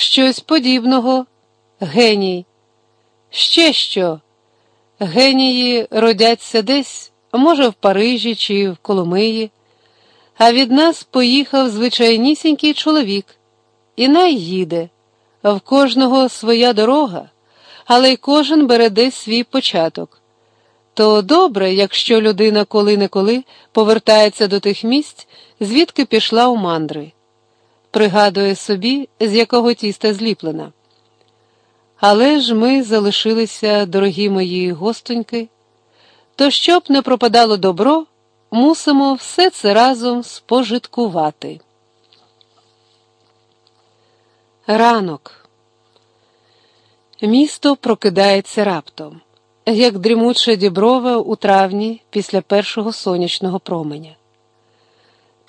Щось подібного, геній. Ще що? Генії родяться десь, може, в Парижі чи в Коломиї, а від нас поїхав звичайнісінький чоловік, і най їде. В кожного своя дорога, але й кожен бере десь свій початок. То добре, якщо людина коли-неколи повертається до тих місць, звідки пішла у мандри, пригадує собі, з якого тіста зліплена. Але ж ми залишилися, дорогі мої гостоньки, то щоб не пропадало добро, мусимо все це разом спожиткувати. Ранок. Місто прокидається раптом, як дрімуча діброва у травні після першого сонячного променя.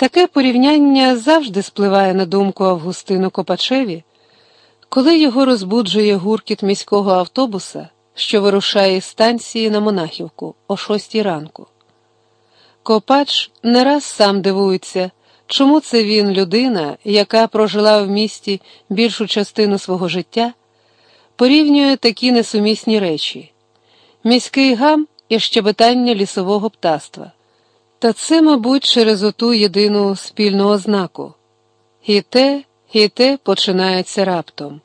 Таке порівняння завжди спливає на думку Августину Копачеві, коли його розбуджує гуркіт міського автобуса, що вирушає з станції на Монахівку о шостій ранку. Копач не раз сам дивується. Чому це він, людина, яка прожила в місті більшу частину свого життя, порівнює такі несумісні речі: міський гам і щебетання лісового птаства. Та це, мабуть, через оту єдину спільну ознаку. І те, і те починається раптом.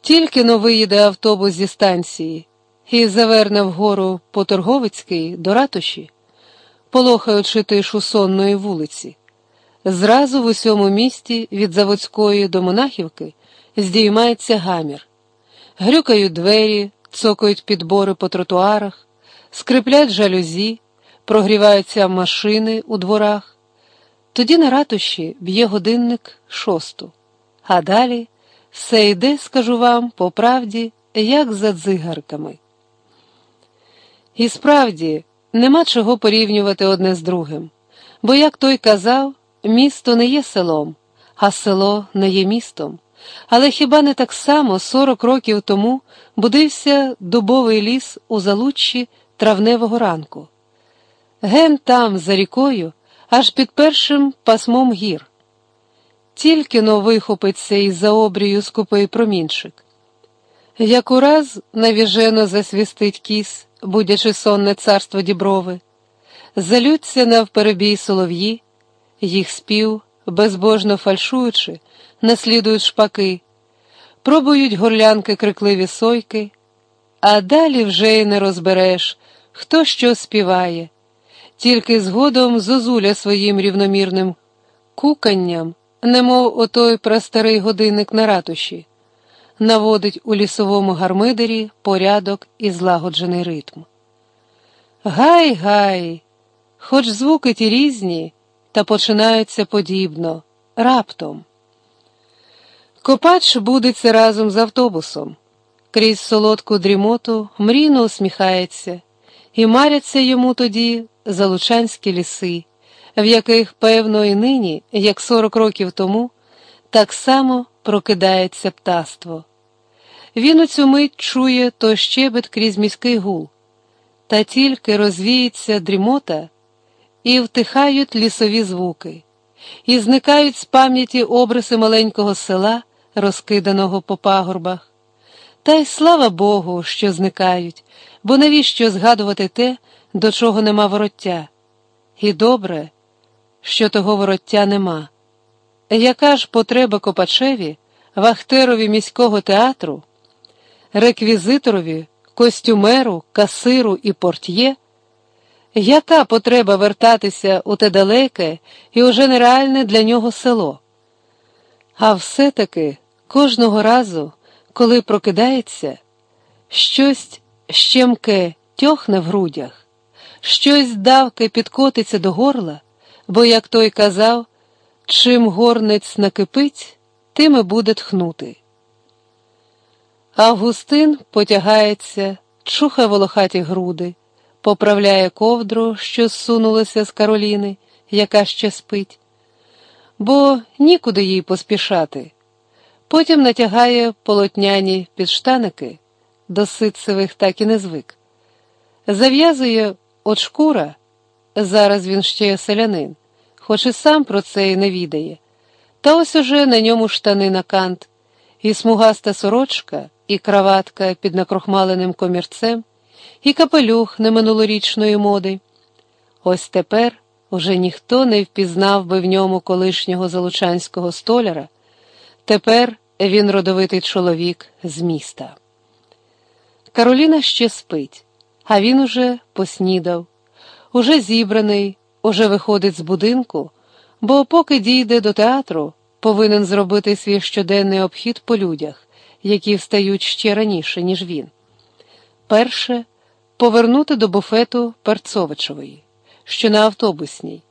Тільки но виїде автобус зі станції і заверне вгору по Торговицькій до ратуші, полохаючи тишу сонної вулиці. Зразу в усьому місті від Заводської до Монахівки здіймається гамір, грюкають двері, цокають підбори по тротуарах, скриплять жалюзі, прогріваються машини у дворах. Тоді на ратуші б'є годинник шосту, а далі все йде, скажу вам, по правді, як за дзигарками. І справді нема чого порівнювати одне з другим, бо, як той казав, Місто не є селом, а село не є містом. Але хіба не так само сорок років тому будився дубовий ліс у залуччі травневого ранку? Ген там, за рікою, аж під першим пасмом гір. Тільки но вихопиться із за обрію скупий промінчик. Як ураз навіжено засвістить кіс, будячи сонне царство діброви, залються навперебій солов'ї їх спів, безбожно фальшуючи, наслідують шпаки, пробують горлянки крикливі сойки, а далі вже й не розбереш, хто що співає, тільки згодом зозуля своїм рівномірним куканням, немов отой прастарий годинник на ратуші, наводить у лісовому гармидері порядок і злагоджений ритм. Гай, гай, хоч звуки ті різні та починаються подібно, раптом. Копач будеться разом з автобусом, крізь солодку дрімоту мрійно усміхається, і маряться йому тоді залучанські ліси, в яких, певно, і нині, як сорок років тому, так само прокидається птаство. Він у цю мить чує то щебет крізь міський гул, та тільки розвіється дрімота і втихають лісові звуки, і зникають з пам'яті обриси маленького села, розкиданого по пагорбах. Та й слава Богу, що зникають, бо навіщо згадувати те, до чого нема вороття? І добре, що того вороття нема. Яка ж потреба Копачеві, вахтерові міського театру, реквізиторові, костюмеру, касиру і портьє? Яка потреба вертатися у те далеке і уже нереальне для нього село? А все-таки кожного разу, коли прокидається, щось щемке тьохне в грудях, щось давки підкотиться до горла, бо, як той казав, чим горнець накипить, тим і буде тхнути. Августин потягається, чухає волохаті груди поправляє ковдру, що зсунулася з Кароліни, яка ще спить, бо нікуди їй поспішати. Потім натягає полотняні підштаники, до ситцевих так і не звик. Зав'язує от шкура, зараз він ще селянин, хоч і сам про це й не відає, та ось уже на ньому штани на кант, і смугаста сорочка, і краватка під накрохмаленим комірцем, і капелюх неминулорічної моди. Ось тепер уже ніхто не впізнав би в ньому колишнього залучанського столяра. Тепер він родовитий чоловік з міста. Кароліна ще спить, а він уже поснідав, уже зібраний, уже виходить з будинку, бо поки дійде до театру, повинен зробити свій щоденний обхід по людях, які встають ще раніше, ніж він. Перше повернути до буфету Перцовичової, що на автобусній,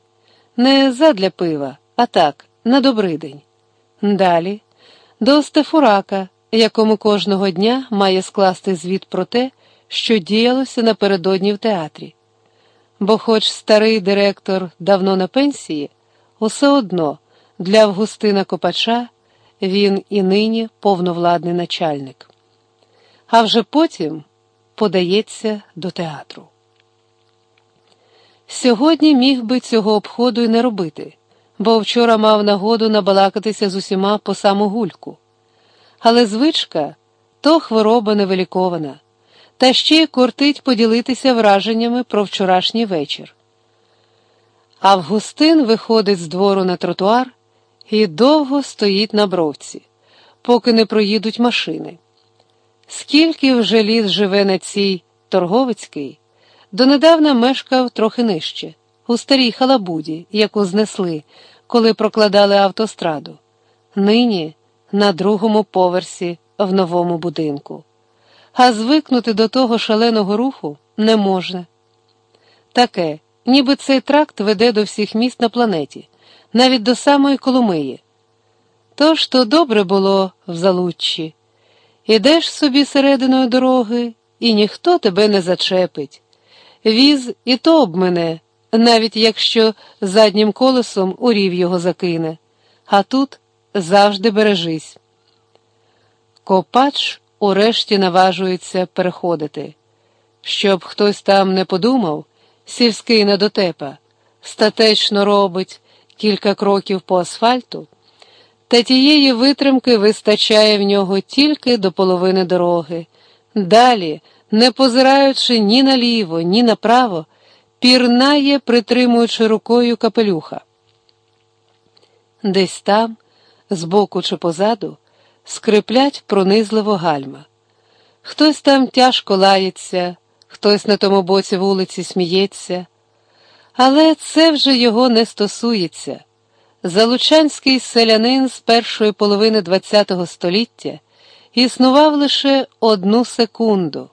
не задля пива, а так, на добрий день. Далі до Стефурака, якому кожного дня має скласти звіт про те, що діялося напередодні в театрі. Бо, хоч старий директор давно на пенсії, усе одно для Августина Копача він і нині повновладний начальник. А вже потім подається до театру. Сьогодні міг би цього обходу й не робити, бо вчора мав нагоду набалакатися з усіма по саму гульку. Але звичка то хвороба невилікована, та ще кортить поділитися враженнями про вчорашній вечір. Августин виходить з двору на тротуар і довго стоїть на бровці, поки не проїдуть машини. Скільки вже літ живе на цій торговицькій, донедавна мешкав трохи нижче, у старій халабуді, яку знесли, коли прокладали автостраду. Нині на другому поверсі в новому будинку. А звикнути до того шаленого руху не можна. Таке, ніби цей тракт веде до всіх міст на планеті, навіть до самої Коломиї. Тож то добре було в Залуччі. Ідеш собі серединою дороги, і ніхто тебе не зачепить. Віз і то об мене, навіть якщо заднім колесом у рів його закине, а тут завжди бережись. Копач урешті наважується переходити. Щоб хтось там не подумав, сільський недотепа, статечно робить кілька кроків по асфальту, та тієї витримки вистачає в нього тільки до половини дороги. Далі, не позираючи ні наліво, ні направо, пірнає, притримуючи рукою капелюха. Десь там, збоку чи позаду, скриплять пронизливо гальма. Хтось там тяжко лається, хтось на тому боці вулиці сміється, але це вже його не стосується. Залучанський селянин з першої половини ХХ століття існував лише одну секунду.